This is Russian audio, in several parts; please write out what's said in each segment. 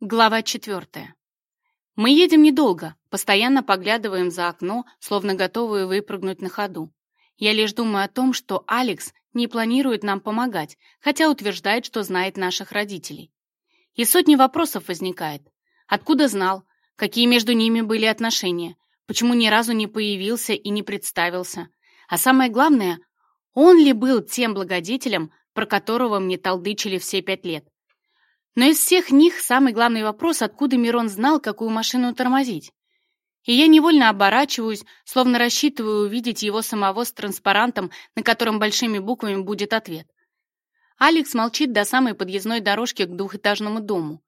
Глава 4. Мы едем недолго, постоянно поглядываем за окно, словно готовые выпрыгнуть на ходу. Я лишь думаю о том, что Алекс не планирует нам помогать, хотя утверждает, что знает наших родителей. И сотни вопросов возникает. Откуда знал? Какие между ними были отношения? Почему ни разу не появился и не представился? А самое главное, он ли был тем благодетелем, про которого мне толдычили все пять лет? Но из всех них самый главный вопрос, откуда Мирон знал, какую машину тормозить. И я невольно оборачиваюсь, словно рассчитываю увидеть его самого с транспарантом, на котором большими буквами будет ответ. Алекс молчит до самой подъездной дорожки к двухэтажному дому.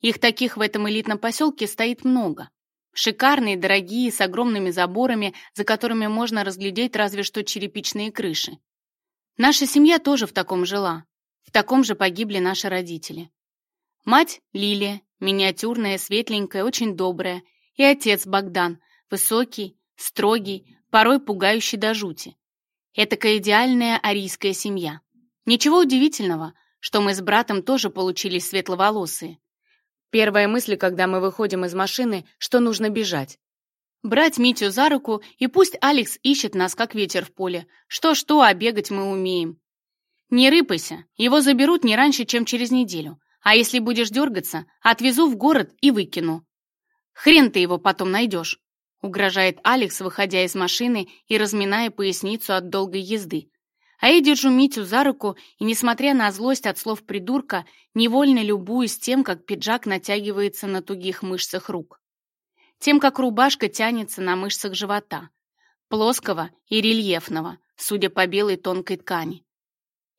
Их таких в этом элитном поселке стоит много. Шикарные, дорогие, с огромными заборами, за которыми можно разглядеть разве что черепичные крыши. Наша семья тоже в таком жила. В таком же погибли наши родители. Мать — Лилия, миниатюрная, светленькая, очень добрая, и отец Богдан, высокий, строгий, порой пугающий до жути. Этакая идеальная арийская семья. Ничего удивительного, что мы с братом тоже получились светловолосые. Первая мысль, когда мы выходим из машины, что нужно бежать. Брать Митю за руку, и пусть Алекс ищет нас, как ветер в поле. Что-что, а бегать мы умеем. Не рыпайся, его заберут не раньше, чем через неделю. а если будешь дергаться, отвезу в город и выкину». «Хрен ты его потом найдешь», — угрожает Алекс, выходя из машины и разминая поясницу от долгой езды. А я держу Митю за руку и, несмотря на злость от слов придурка, невольно любуюсь тем, как пиджак натягивается на тугих мышцах рук. Тем, как рубашка тянется на мышцах живота. Плоского и рельефного, судя по белой тонкой ткани.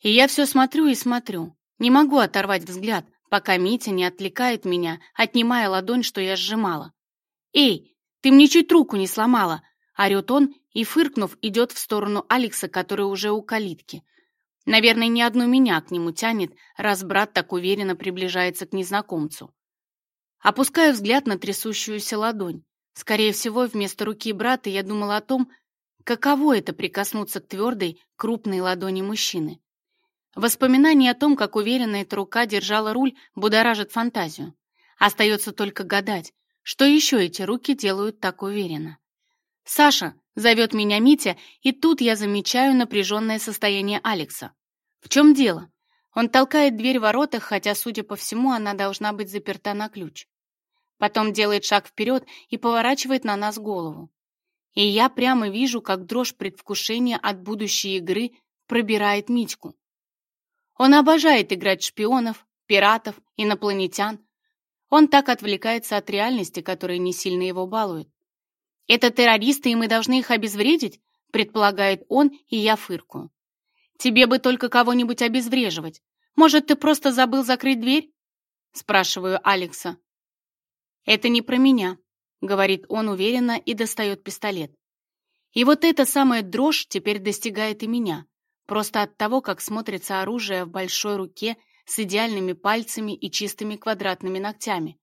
И я все смотрю и смотрю. Не могу оторвать взгляд, пока Митя не отвлекает меня, отнимая ладонь, что я сжимала. «Эй, ты мне чуть руку не сломала!» — орёт он и, фыркнув, идет в сторону Алекса, который уже у калитки. Наверное, ни одну меня к нему тянет, раз брат так уверенно приближается к незнакомцу. Опускаю взгляд на трясущуюся ладонь. Скорее всего, вместо руки брата я думала о том, каково это прикоснуться к твердой, крупной ладони мужчины. Воспоминание о том, как уверенно эта рука держала руль, будоражит фантазию. Остается только гадать, что еще эти руки делают так уверенно. «Саша!» — зовет меня Митя, и тут я замечаю напряженное состояние Алекса. «В чем дело?» Он толкает дверь в воротах, хотя, судя по всему, она должна быть заперта на ключ. Потом делает шаг вперед и поворачивает на нас голову. И я прямо вижу, как дрожь предвкушения от будущей игры пробирает Митьку. Он обожает играть шпионов, пиратов, инопланетян. Он так отвлекается от реальности, которая не сильно его балует. «Это террористы, и мы должны их обезвредить?» — предполагает он, и я фыркую. «Тебе бы только кого-нибудь обезвреживать. Может, ты просто забыл закрыть дверь?» — спрашиваю Алекса. «Это не про меня», — говорит он уверенно и достает пистолет. И вот эта самая дрожь теперь достигает и меня просто от того, как смотрится оружие в большой руке с идеальными пальцами и чистыми квадратными ногтями.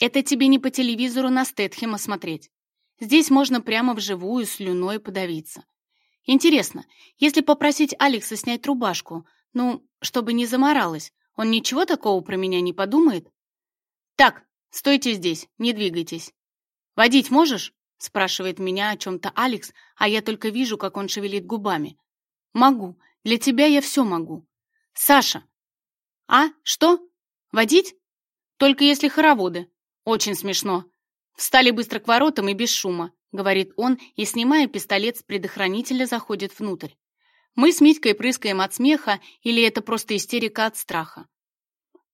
Это тебе не по телевизору на Стэтхема смотреть. Здесь можно прямо вживую слюной подавиться. Интересно, если попросить Алекса снять рубашку, ну, чтобы не заморалась, он ничего такого про меня не подумает? Так, стойте здесь, не двигайтесь. Водить можешь? Спрашивает меня о чем-то Алекс, а я только вижу, как он шевелит губами. Могу. Для тебя я все могу. Саша. А? Что? Водить? Только если хороводы. Очень смешно. Встали быстро к воротам и без шума, говорит он и, снимая пистолет с предохранителя, заходит внутрь. Мы с Митькой прыскаем от смеха или это просто истерика от страха?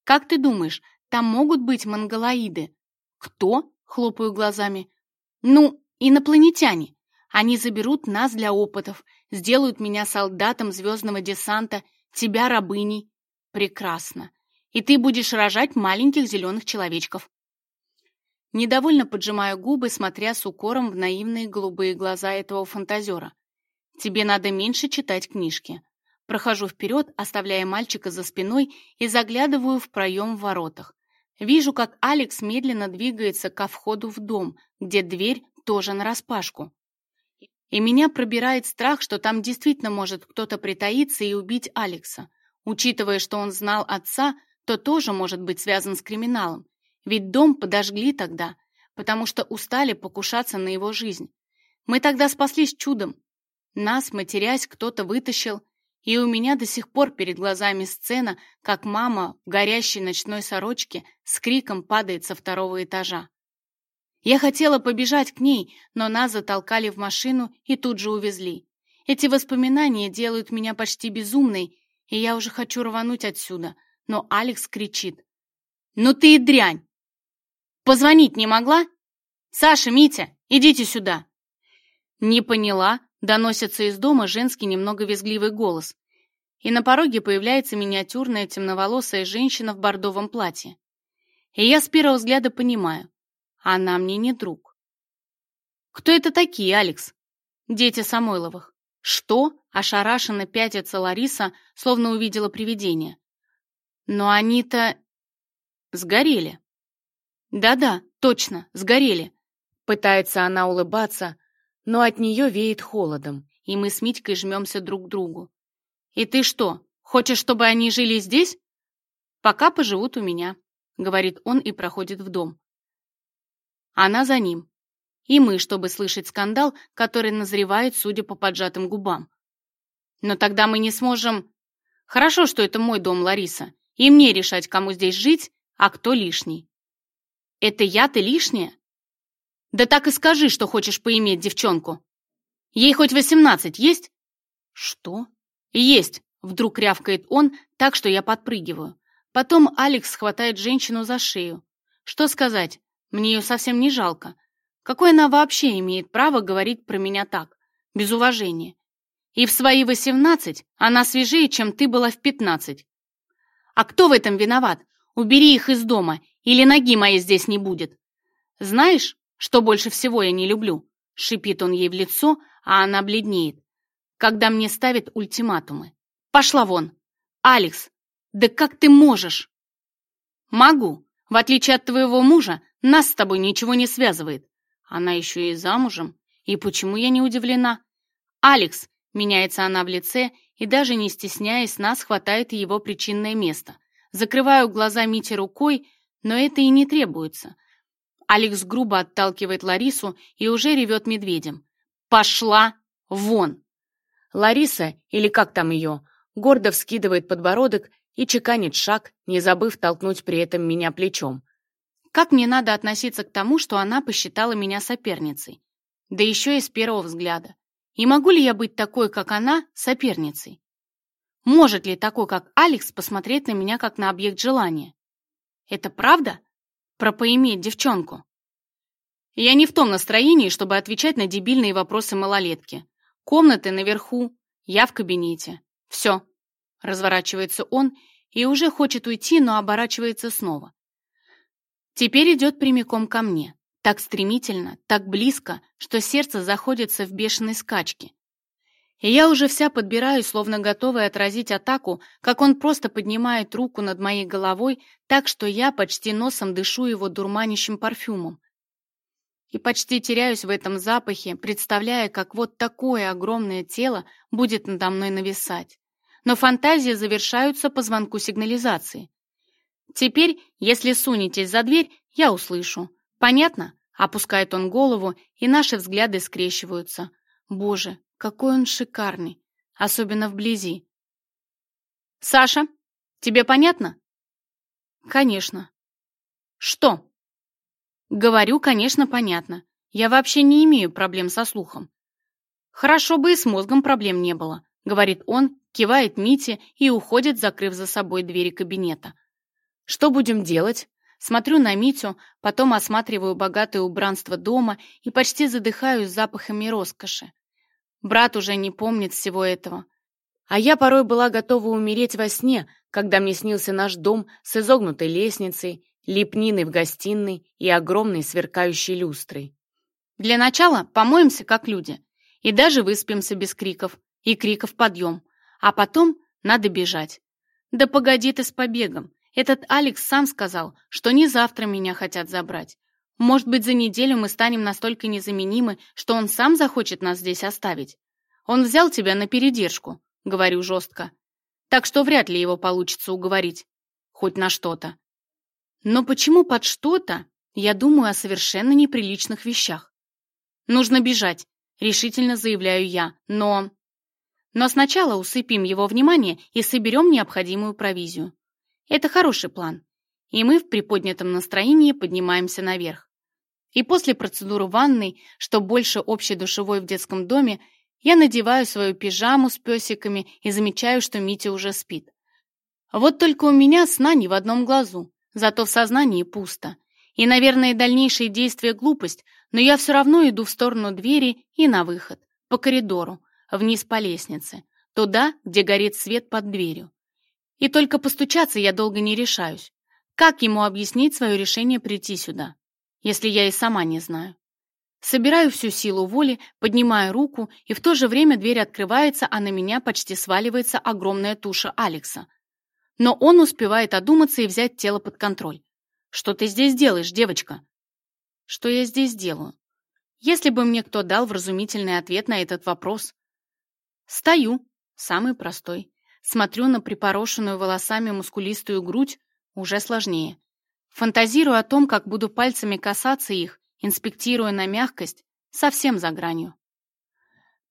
Как ты думаешь, там могут быть монголоиды? Кто? Хлопаю глазами. Ну, инопланетяне. Они заберут нас для опытов, сделают меня солдатом Звездного десанта, тебя рабыней. Прекрасно. И ты будешь рожать маленьких зеленых человечков. Недовольно поджимаю губы, смотря с укором в наивные голубые глаза этого фантазера. Тебе надо меньше читать книжки. Прохожу вперед, оставляя мальчика за спиной и заглядываю в проем в воротах. Вижу, как Алекс медленно двигается ко входу в дом, где дверь тоже нараспашку. И меня пробирает страх, что там действительно может кто-то притаиться и убить Алекса. Учитывая, что он знал отца, то тоже может быть связан с криминалом. Ведь дом подожгли тогда, потому что устали покушаться на его жизнь. Мы тогда спаслись чудом. Нас, матерясь, кто-то вытащил, и у меня до сих пор перед глазами сцена, как мама в горящей ночной сорочке с криком падает со второго этажа. Я хотела побежать к ней, но нас затолкали в машину и тут же увезли. Эти воспоминания делают меня почти безумной, и я уже хочу рвануть отсюда, но Алекс кричит. «Ну ты и дрянь! Позвонить не могла? Саша, Митя, идите сюда!» «Не поняла», — доносится из дома женский немного визгливый голос. И на пороге появляется миниатюрная темноволосая женщина в бордовом платье. И я с первого а она мне не друг. «Кто это такие, Алекс?» «Дети Самойловых». «Что?» — ошарашенно пятится Лариса, словно увидела привидение. «Но они-то... сгорели». «Да-да, точно, сгорели». Пытается она улыбаться, но от нее веет холодом, и мы с Митькой жмемся друг к другу. «И ты что, хочешь, чтобы они жили здесь?» «Пока поживут у меня», — говорит он и проходит в дом. Она за ним. И мы, чтобы слышать скандал, который назревает, судя по поджатым губам. Но тогда мы не сможем... Хорошо, что это мой дом, Лариса. И мне решать, кому здесь жить, а кто лишний. Это я-то лишняя? Да так и скажи, что хочешь поиметь девчонку. Ей хоть восемнадцать есть? Что? Есть, вдруг рявкает он, так что я подпрыгиваю. Потом Алекс хватает женщину за шею. Что сказать? Мне ее совсем не жалко. Какое она вообще имеет право говорить про меня так, без уважения? И в свои восемнадцать она свежее, чем ты была в пятнадцать. А кто в этом виноват? Убери их из дома, или ноги моей здесь не будет. Знаешь, что больше всего я не люблю? Шипит он ей в лицо, а она бледнеет, когда мне ставят ультиматумы. Пошла вон. Алекс, да как ты можешь? Могу, В отличие от твоего мужа, нас с тобой ничего не связывает. Она еще и замужем. И почему я не удивлена? Алекс, меняется она в лице и даже не стесняясь нас хватает его причинное место. Закрываю глаза Мите рукой, но это и не требуется. Алекс грубо отталкивает Ларису и уже ревет медведем. «Пошла вон!» Лариса, или как там ее, гордо вскидывает подбородок и чеканит шаг, не забыв толкнуть при этом меня плечом. Как мне надо относиться к тому, что она посчитала меня соперницей? Да еще и с первого взгляда. И могу ли я быть такой, как она, соперницей? Может ли такой, как Алекс, посмотреть на меня, как на объект желания? Это правда? Про поиметь девчонку? Я не в том настроении, чтобы отвечать на дебильные вопросы малолетки. Комнаты наверху, я в кабинете. Все, Разворачивается он и уже хочет уйти, но оборачивается снова. Теперь идет прямиком ко мне. Так стремительно, так близко, что сердце заходится в бешеной скачке. И я уже вся подбираюсь, словно готовая отразить атаку, как он просто поднимает руку над моей головой, так что я почти носом дышу его дурманящим парфюмом. И почти теряюсь в этом запахе, представляя, как вот такое огромное тело будет надо мной нависать. но фантазии завершаются по звонку сигнализации. Теперь, если сунетесь за дверь, я услышу. Понятно? Опускает он голову, и наши взгляды скрещиваются. Боже, какой он шикарный, особенно вблизи. Саша, тебе понятно? Конечно. Что? Говорю, конечно, понятно. Я вообще не имею проблем со слухом. Хорошо бы и с мозгом проблем не было, говорит он кивает Мите и уходит, закрыв за собой двери кабинета. «Что будем делать?» Смотрю на Митю, потом осматриваю богатое убранство дома и почти задыхаюсь запахами роскоши. Брат уже не помнит всего этого. А я порой была готова умереть во сне, когда мне снился наш дом с изогнутой лестницей, лепниной в гостиной и огромной сверкающей люстрой. Для начала помоемся как люди. И даже выспимся без криков. И криков подъем. а потом надо бежать. Да погоди ты с побегом, этот Алекс сам сказал, что не завтра меня хотят забрать. Может быть, за неделю мы станем настолько незаменимы, что он сам захочет нас здесь оставить. Он взял тебя на передержку, говорю жестко. Так что вряд ли его получится уговорить. Хоть на что-то. Но почему под что-то я думаю о совершенно неприличных вещах? Нужно бежать, решительно заявляю я, но... Но сначала усыпим его внимание и соберем необходимую провизию. Это хороший план. И мы в приподнятом настроении поднимаемся наверх. И после процедуры ванной, что больше общей душевой в детском доме, я надеваю свою пижаму с песиками и замечаю, что Митя уже спит. Вот только у меня сна ни в одном глазу, зато в сознании пусто. И, наверное, дальнейшие действия глупость, но я все равно иду в сторону двери и на выход, по коридору, вниз по лестнице, туда, где горит свет под дверью. И только постучаться я долго не решаюсь. Как ему объяснить свое решение прийти сюда, если я и сама не знаю? Собираю всю силу воли, поднимаю руку, и в то же время дверь открывается, а на меня почти сваливается огромная туша Алекса. Но он успевает одуматься и взять тело под контроль. «Что ты здесь делаешь, девочка?» «Что я здесь делаю?» Если бы мне кто дал вразумительный ответ на этот вопрос, «Стою!» Самый простой. Смотрю на припорошенную волосами мускулистую грудь уже сложнее. Фантазирую о том, как буду пальцами касаться их, инспектируя на мягкость, совсем за гранью.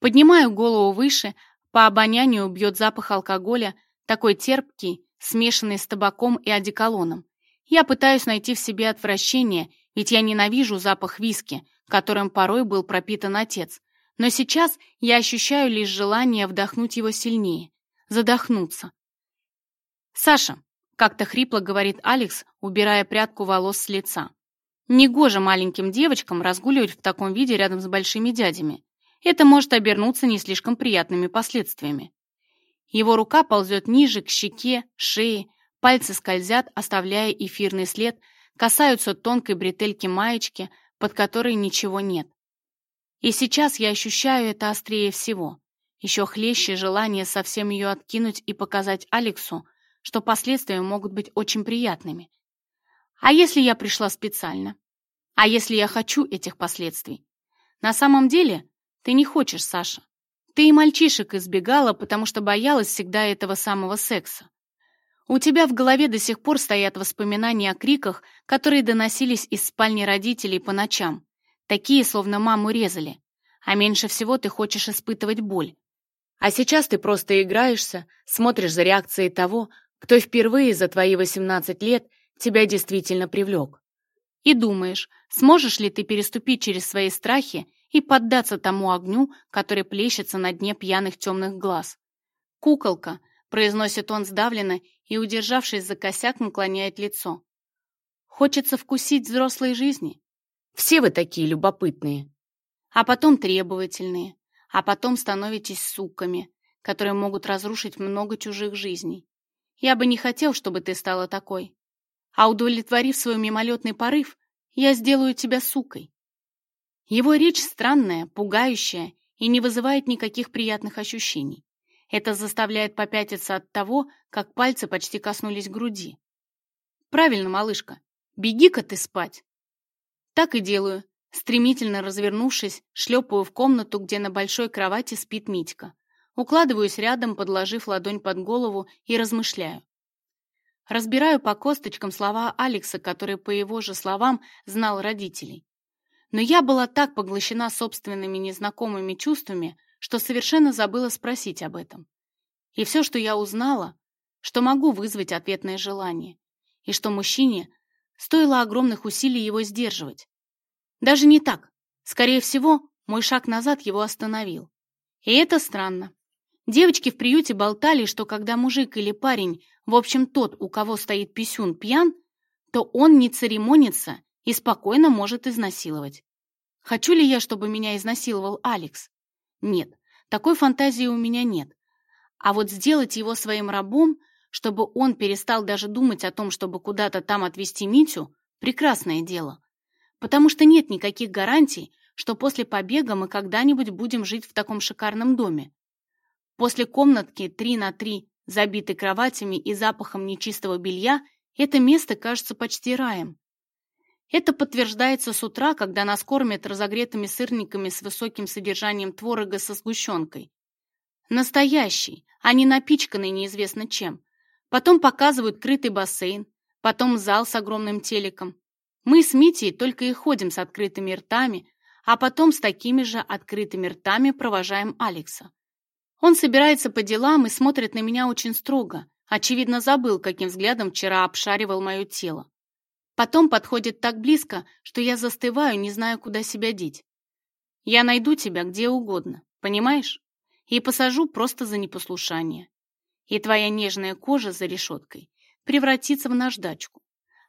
Поднимаю голову выше, по обонянию бьет запах алкоголя, такой терпкий, смешанный с табаком и одеколоном. Я пытаюсь найти в себе отвращение, ведь я ненавижу запах виски, которым порой был пропитан отец, но сейчас я ощущаю лишь желание вдохнуть его сильнее, задохнуться. «Саша», — как-то хрипло говорит Алекс, убирая прядку волос с лица, «негоже маленьким девочкам разгуливать в таком виде рядом с большими дядями. Это может обернуться не слишком приятными последствиями». Его рука ползет ниже, к щеке, шее, пальцы скользят, оставляя эфирный след, касаются тонкой бретельки маечки, под которой ничего нет. И сейчас я ощущаю это острее всего. Еще хлеще желание совсем ее откинуть и показать Алексу, что последствия могут быть очень приятными. А если я пришла специально? А если я хочу этих последствий? На самом деле, ты не хочешь, Саша. Ты и мальчишек избегала, потому что боялась всегда этого самого секса. У тебя в голове до сих пор стоят воспоминания о криках, которые доносились из спальни родителей по ночам такие, словно маму резали. А меньше всего ты хочешь испытывать боль. А сейчас ты просто играешься, смотришь за реакцией того, кто впервые за твои 18 лет тебя действительно привлек. И думаешь, сможешь ли ты переступить через свои страхи и поддаться тому огню, который плещется на дне пьяных темных глаз. «Куколка», — произносит он сдавленно и, удержавшись за косяк, наклоняет лицо. «Хочется вкусить взрослой жизни, все вы такие любопытные. А потом требовательные. А потом становитесь суками, которые могут разрушить много чужих жизней. Я бы не хотел, чтобы ты стала такой. А удовлетворив свой мимолетный порыв, я сделаю тебя сукой. Его речь странная, пугающая и не вызывает никаких приятных ощущений. Это заставляет попятиться от того, как пальцы почти коснулись груди. «Правильно, малышка. Беги-ка ты спать!» Так и делаю. Стремительно развернувшись, шлепаю в комнату, где на большой кровати спит Митька. Укладываюсь рядом, подложив ладонь под голову и размышляю. Разбираю по косточкам слова Алекса, который, по его же словам, знал родителей. Но я была так поглощена собственными незнакомыми чувствами, что совершенно забыла спросить об этом. И все, что я узнала, что могу вызвать ответное желание, и что мужчине Стоило огромных усилий его сдерживать. Даже не так. Скорее всего, мой шаг назад его остановил. И это странно. Девочки в приюте болтали, что когда мужик или парень, в общем тот, у кого стоит писюн, пьян, то он не церемонится и спокойно может изнасиловать. Хочу ли я, чтобы меня изнасиловал Алекс? Нет, такой фантазии у меня нет. А вот сделать его своим рабом – чтобы он перестал даже думать о том, чтобы куда-то там отвезти Митю, прекрасное дело. Потому что нет никаких гарантий, что после побега мы когда-нибудь будем жить в таком шикарном доме. После комнатки 3 на 3, забитой кроватями и запахом нечистого белья, это место кажется почти раем. Это подтверждается с утра, когда нас кормят разогретыми сырниками с высоким содержанием творога со сгущенкой. Настоящий, а не напичканный неизвестно чем. Потом показывают крытый бассейн, потом зал с огромным телеком. Мы с Митей только и ходим с открытыми ртами, а потом с такими же открытыми ртами провожаем Алекса. Он собирается по делам и смотрит на меня очень строго, очевидно забыл, каким взглядом вчера обшаривал мое тело. Потом подходит так близко, что я застываю, не зная, куда себя деть. Я найду тебя где угодно, понимаешь? И посажу просто за непослушание. И твоя нежная кожа за решеткой превратится в наждачку,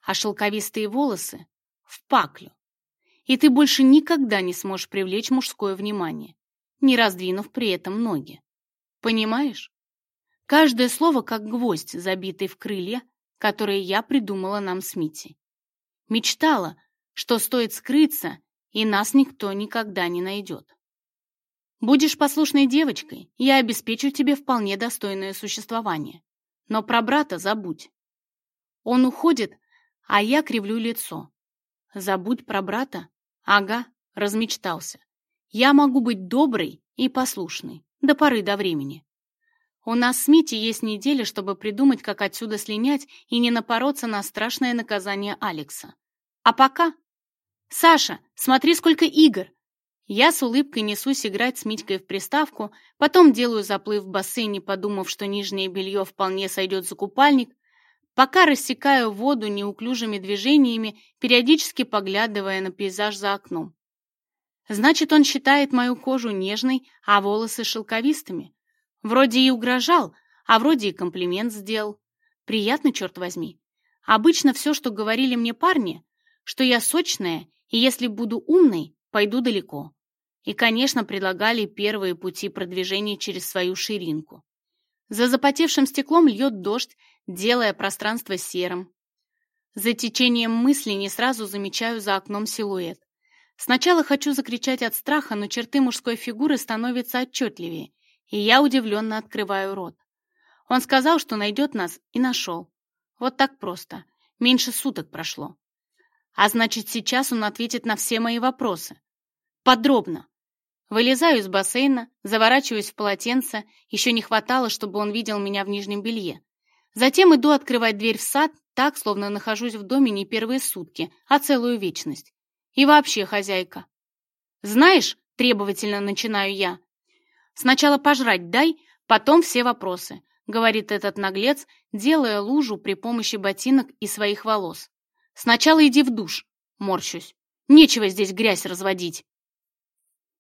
а шелковистые волосы — в паклю. И ты больше никогда не сможешь привлечь мужское внимание, не раздвинув при этом ноги. Понимаешь? Каждое слово как гвоздь, забитый в крылья, которые я придумала нам с Митей. Мечтала, что стоит скрыться, и нас никто никогда не найдет. Будешь послушной девочкой, я обеспечу тебе вполне достойное существование. Но про брата забудь. Он уходит, а я кривлю лицо. Забудь про брата? Ага, размечтался. Я могу быть доброй и послушной до поры до времени. У нас с Мити есть неделя, чтобы придумать, как отсюда слинять и не напороться на страшное наказание Алекса. А пока... Саша, смотри, сколько игр! Я с улыбкой несусь играть с Митькой в приставку, потом делаю заплыв в бассейне, подумав, что нижнее белье вполне сойдет за купальник, пока рассекаю воду неуклюжими движениями, периодически поглядывая на пейзаж за окном. Значит, он считает мою кожу нежной, а волосы шелковистыми. Вроде и угрожал, а вроде и комплимент сделал. Приятно, черт возьми. Обычно все, что говорили мне парни, что я сочная, и если буду умной, пойду далеко. И, конечно, предлагали первые пути продвижения через свою ширинку. За запотевшим стеклом льет дождь, делая пространство серым. За течением мыслей не сразу замечаю за окном силуэт. Сначала хочу закричать от страха, но черты мужской фигуры становятся отчетливее, и я удивленно открываю рот. Он сказал, что найдет нас, и нашел. Вот так просто. Меньше суток прошло. А значит, сейчас он ответит на все мои вопросы. Подробно. Вылезаю из бассейна, заворачиваюсь в полотенце, еще не хватало, чтобы он видел меня в нижнем белье. Затем иду открывать дверь в сад, так, словно нахожусь в доме не первые сутки, а целую вечность. И вообще, хозяйка. Знаешь, требовательно начинаю я. Сначала пожрать дай, потом все вопросы, говорит этот наглец, делая лужу при помощи ботинок и своих волос. Сначала иди в душ, морщусь. Нечего здесь грязь разводить.